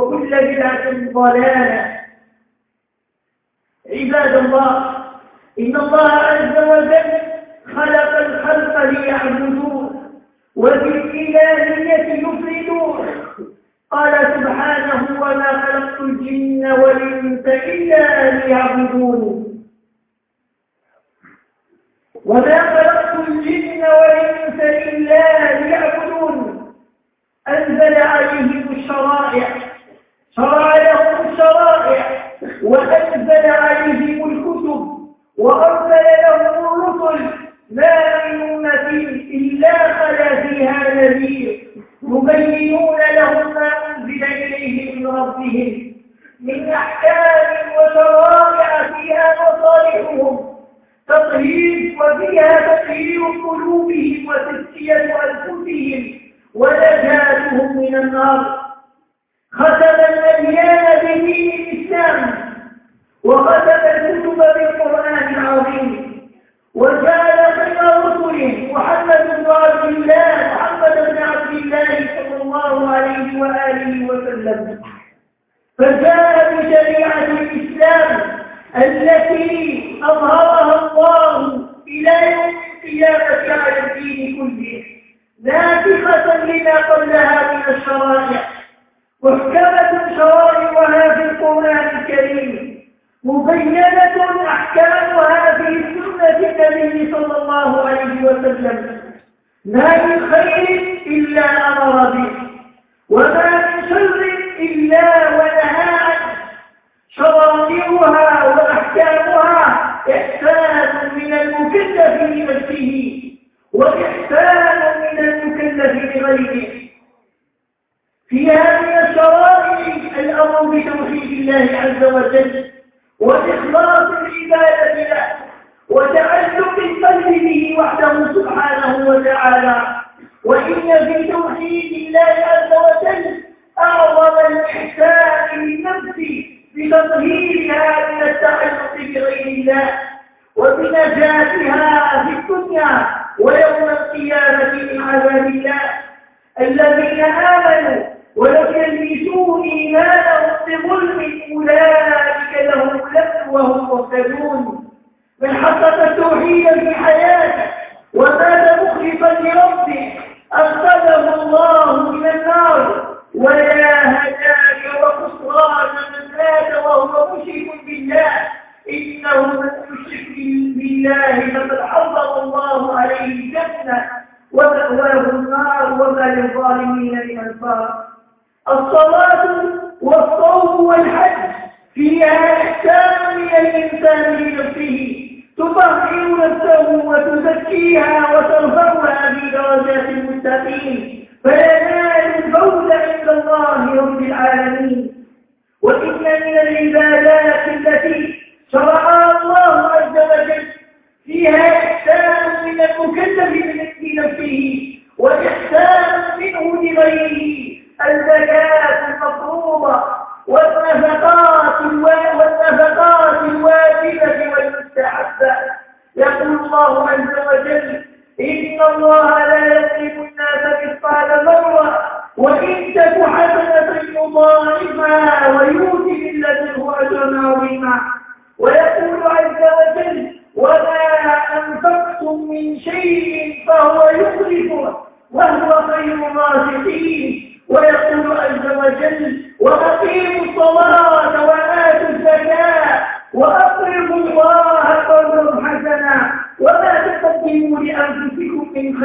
وكل بدعة ضلالة. عباد الله إن الله عز وجل خلق الخلق ليعبدوه وبالإلهية يفردوه. قال سبحانه وما خلقت الجن والإنس إلا أن يعبدون. وما خلقت الجن والإنس إلا ليعبدون. أنزل عليهم الشرائع شرع لهم الشرائع وأنزل عليهم الكتب وأرسل لهم الرسل ما من أمة إلا خلا فيها نذير. يبينون لهم ما أنزل إليهم من ربهم من أحكام وشرائع فيها مصالحهم. تطهير وفيها تطهير قلوبهم وتزكية أنفسهم ونجاتهم من النار. ختم الأديان بدين الإسلام وختم الكتب بالقرآن العظيم وجعل خير رسله محمد بن عبد الله محمد بن عبد الله صلى الله عليه وآله وسلم فجاء بشريعة الإسلام التي أظهرها الله إلى يوم القيامة على الدين كله ناسخة لما قبلها من الشرائع محكمة شرائعها في القرآن الكريم مبينة أحكامها في سنة النبي صلى الله عليه وسلم ما من خير إلا أمر به وما من شر إلا ونهى عنه شرائعها وأحكامها إحسان من المكلف لنفسه وإحسان من المكلف لغيره في هذه الشرائع الأمر بتوحيد الله عز وجل وإخلاص العبادة له وتعلق القلب به وحده سبحانه وتعالى. وإن في توحيد الله عز وجل أعظم الإحسان للنفس بتطهيرها من التعلق بغير الله وبنجاتها في الدنيا ويوم القيامة من عذاب الله. الذين آمنوا يلبسوا إيمانهم بظلم أولئك لهم الأمن وهم مهتدون. من حقق التوحيد في حياته ومات مخلصا لربه أنقذه الله من النار. ويا هداك وخسران من مات وهو مشرك بالله. إنه من يشرك بالله فقد حرم الله عليه الجنة ومأواه النار. وما للظالمين من أنصار. الصلاة والصوم والحج فيها إحسان من الإنسان لنفسه. تطهر نفسه وتزكيها وترفعها في درجات المتقين فينال الفوز عند الله رب العالمين. وإن من العبادات التي شرعها الله عز وجل فيها إحسان من المكلف لنفسه وإحسان منه لغيره. الزكاة المفروضة والنفقات والنفقات الواجبة والمستحبة يقول الله عز وجل إن الله لا يظلم الناس مثقال ذرة وإن تك حسنة يضاعفها ويؤتي من لدنه أجرا عظيما ويقول عز وجل وما أنفقتم من شيء فهو يخلفه وهو خير الرازقين ويقول عز وجل وأقيموا الصلاة وآتوا الزكاة وأقرضوا الله قرضا حسنا وما تقدموا لأنفسكم من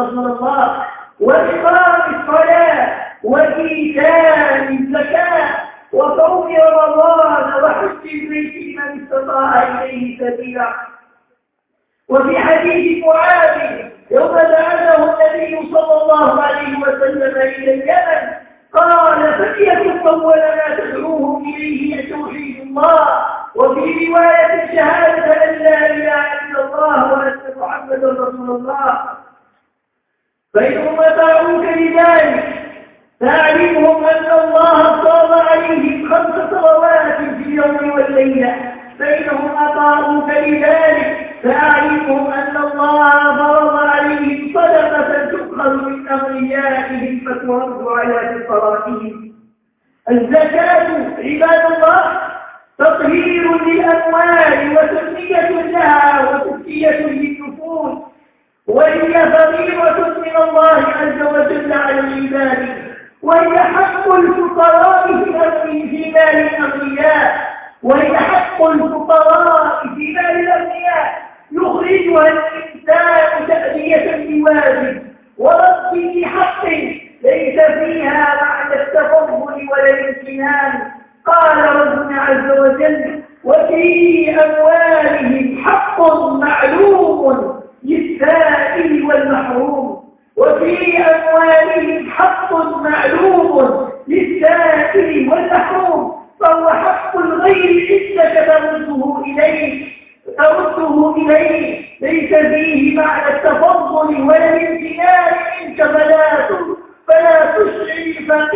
رسول الله واشفع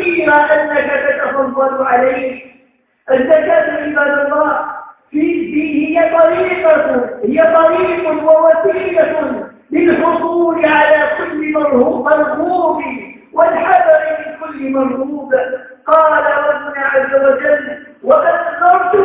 فيما أنك تتفضل عليه. الزكاة عباد الله في فيه هي طريقة هي طريق ووسيلة للحصول على كل مرغوب والحذر من كل مرغوب. قال ربنا عز وجل وقد نظرت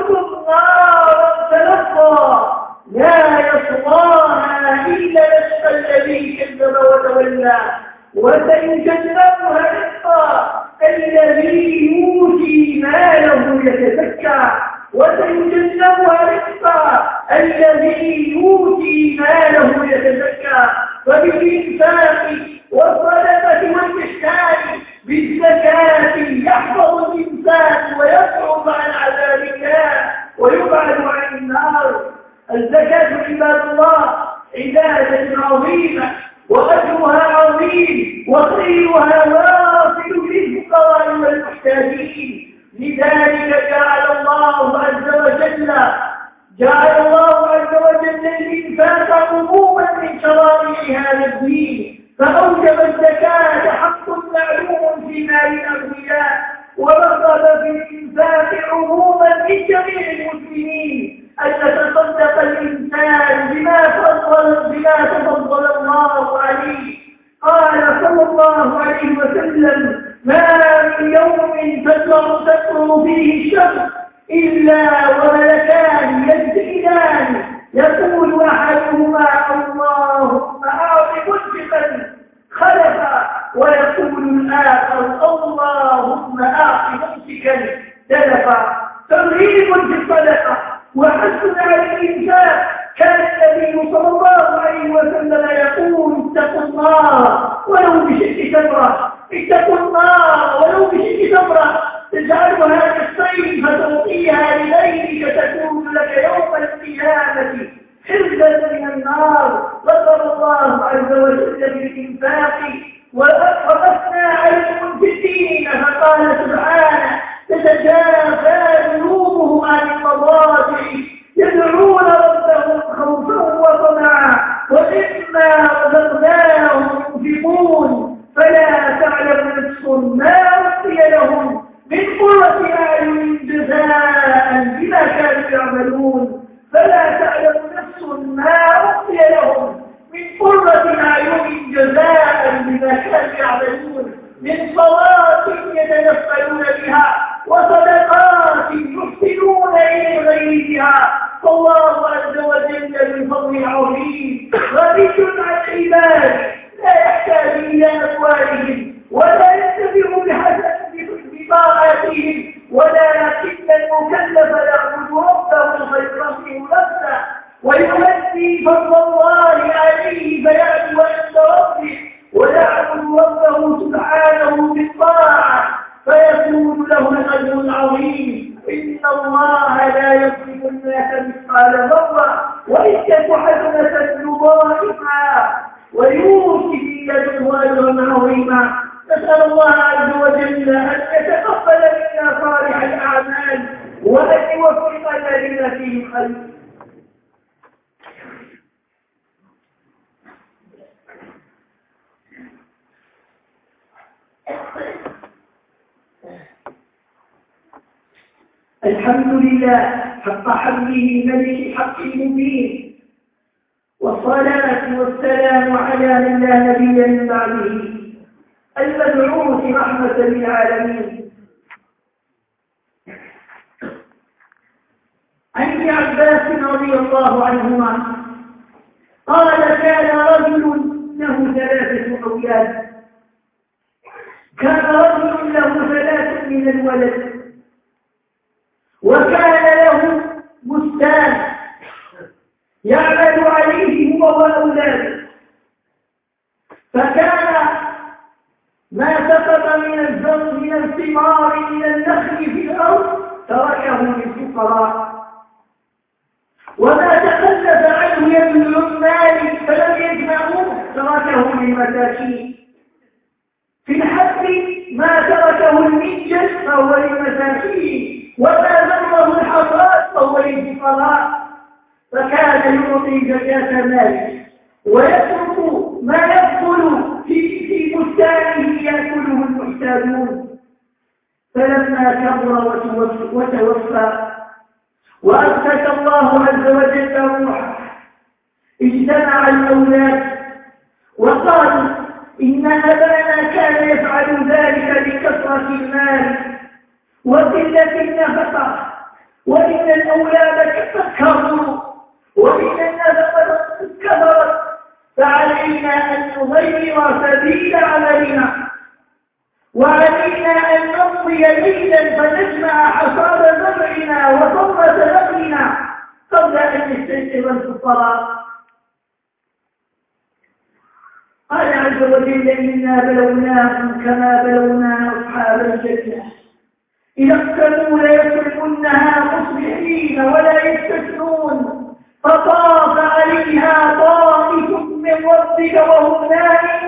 يزكى وسيجنبها رفقا الذي يؤتي ماله يتزكى فبالإنفاق والصدقة والإحسان بالزكاة يحفظ الإنسان ويصعب عن عذاب الله ويبعد عن النار. الزكاة عباد الله عبادة عظيمة وأجرها عظيم وخيرها واصل للفقراء والمحتاجين. لذلك جعل الله عز وجل جعل الله عز وجل الإنفاق عموما بكلمة سلف ترغيب في الصدقة. وحسن على الإنفاق. كان النبي صلى الله عليه وسلم يقول اتقوا النار ولو بشق تمرة اتقوا النار ولو بشق تمرة تجعلها كالصيف فتوقيها لغيرك تكون لك يوم القيامة حرزا من النار. وصلى الله عز وجل بالإنفاق. وقصصنا عليهم في الدين فقال سبحانه تتجافى جنوبهم عن المضاجع يوفقنا لما فيه خير الحمد لله حق حمله ملك حق المبين والصلاة والسلام على من لا نبي من بعده المبعوث رحمة للعالمين عن ابن عباس رضي الله عنهما قال كان رجل له ثلاثة أولاد. كان رجل له ثلاث من الولد. وكان له بستان يعمل عليه هو وأولاده. فكان ما سقط من الزرع من الثمار من النخل في الأرض تركه للفقراء. وما تخلف عنه يد العمال فلم يجمعوه تركه للمساكين. في الحق ما تركه المنجل فهو للمساكين وما ذره الحصاد فهو للفقراء. فكان يعطي زكاة ماله ويترك ما يدخل في في بستانه يأكله المحتاجون. فلما كبر وتوفى وأسكت الله عز وجل روحه. اجتمع الأولاد وقالوا إن أبانا كان يفعل ذلك لكثرة المال وقلة النفقة وإن الأولاد كفروا وإن النفقة كفرت فعلينا أن نغير سبيل عملنا وعلينا أن نمضي ليلا فنجمع حصاد زرعنا وثمرة نخلنا قبل أن يستيقظ الفقراء. قال عز وجل إنا بلوناهم كما بلونا أصحاب الجنة. إذا اقتلوا ليصرفنها مصبحين ولا يستثنون. فطاف عليها طائف من ربك وهم نائمون.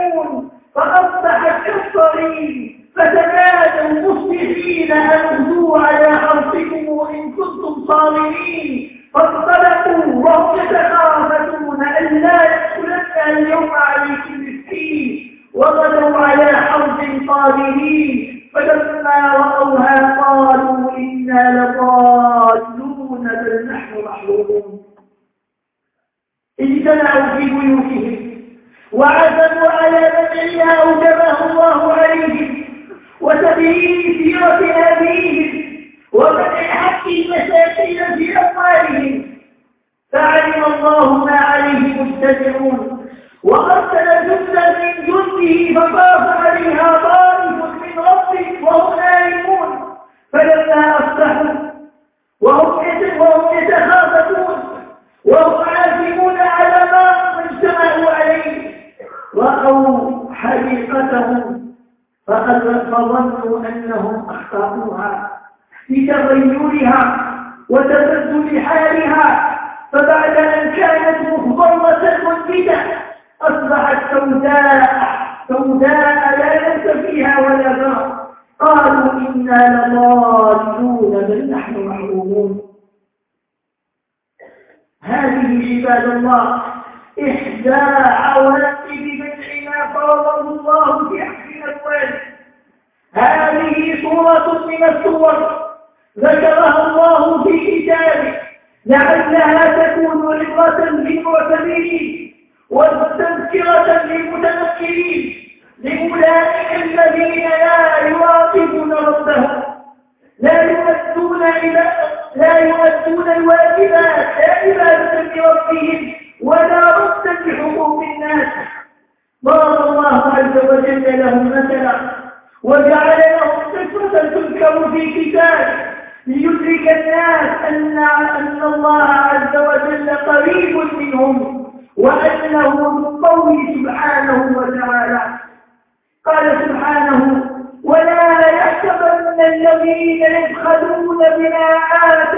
तीस में से एक तीन जीरो पर منبتة أصبحت سوداء سوداء لا ليس فيها ولا ذر قالوا إنا لضالون بل نحن محرومون. هذه عباد الله إحدى عواتب منع ما فرضه الله في حق الأموال هذه سورة من السور ذكرها الله في كتابه لعلها تكون عبرة للمعتبرين وتذكرة للمتذكرين لأولئك الذين لا يراقبون ربهم لا يؤدون إلى لا يؤدون الواجبات عبادة لربهم ولا ردا لحقوق الناس. ضرب الله عز وجل لهم مثلا وجعل لهم قصة تذكر في كتاب ليدرك الناس أن أن الله عز وجل قريب منهم. وأنه بالقول سبحانه وتعالى. قال سبحانه ولا يحسبن الذين يبخلون بما آتاهم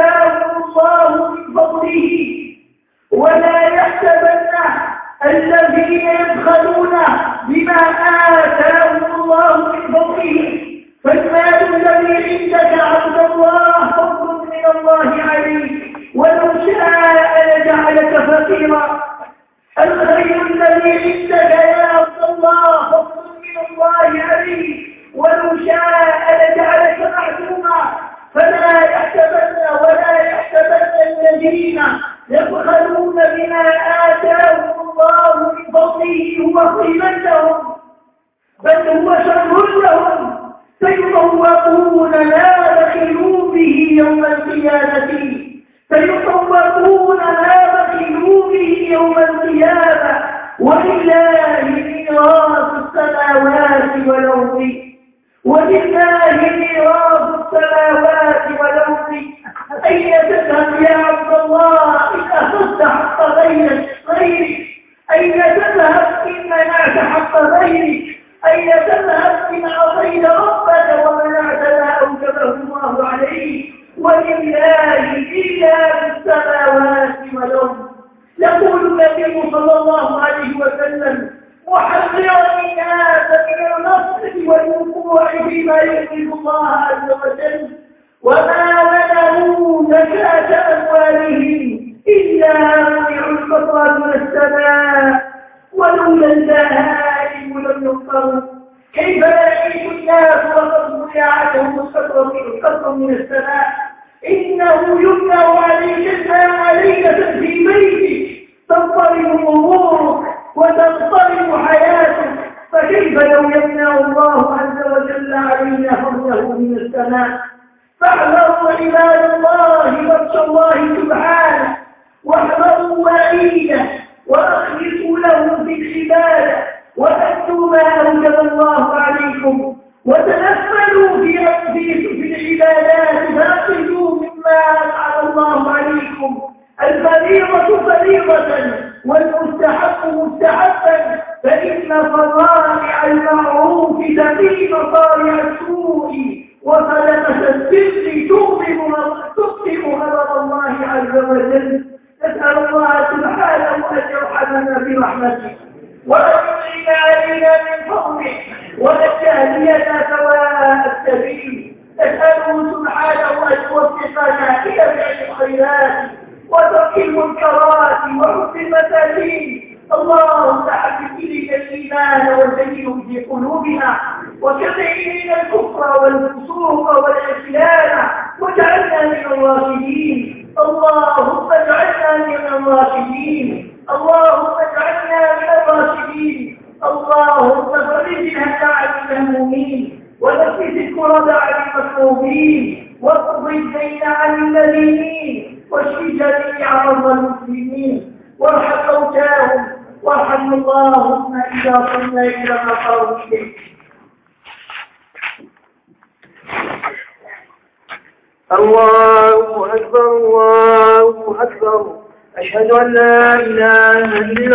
فضله هو لهم بل هو شر لهم. سيطوقون ما بخلوا به يوم القيامة. سيطوقون ما بخلوا به يوم القيامة. ولله ميراث السماوات والأرض. ولله ميراث السماوات والأرض. أين تذهب يا عبد الله؟ إن أخذت حق غيرك غيرك. أين تذهب إن منعت حق غيرك؟ أين تذهب إن عصيت ربك ومنعت ما أوجبه الله عليك؟ ولله إلا السماوات والأرض يقول النبي صلى الله عليه وسلم محذرا الناس من النصر والوقوع فيما يغضب الله عز وجل وما منعوا زكاة أموالهم إلا منعوا القطر من السماء ولولا البهائم لم يقتروا كيف يعيش الناس وقد منع عنهم القطر من السماء إنه يمنع عليك الماء ليلة في بيتك تضطرب أمورك وتضطرب حياتك فكيف لو يمنع الله عز وجل علينا فضله فاحذروا عباد الله بطش الله سبحانه واحذروا وعيده واخلصوا له في العباده واتوا ما اوجب الله عليكم وتنفلوا في في العبادات فأخذوا مما أنعم الله عليكم. الفريضة فريضة والمستحق مستحقا فإن صنائع المعروف تقي you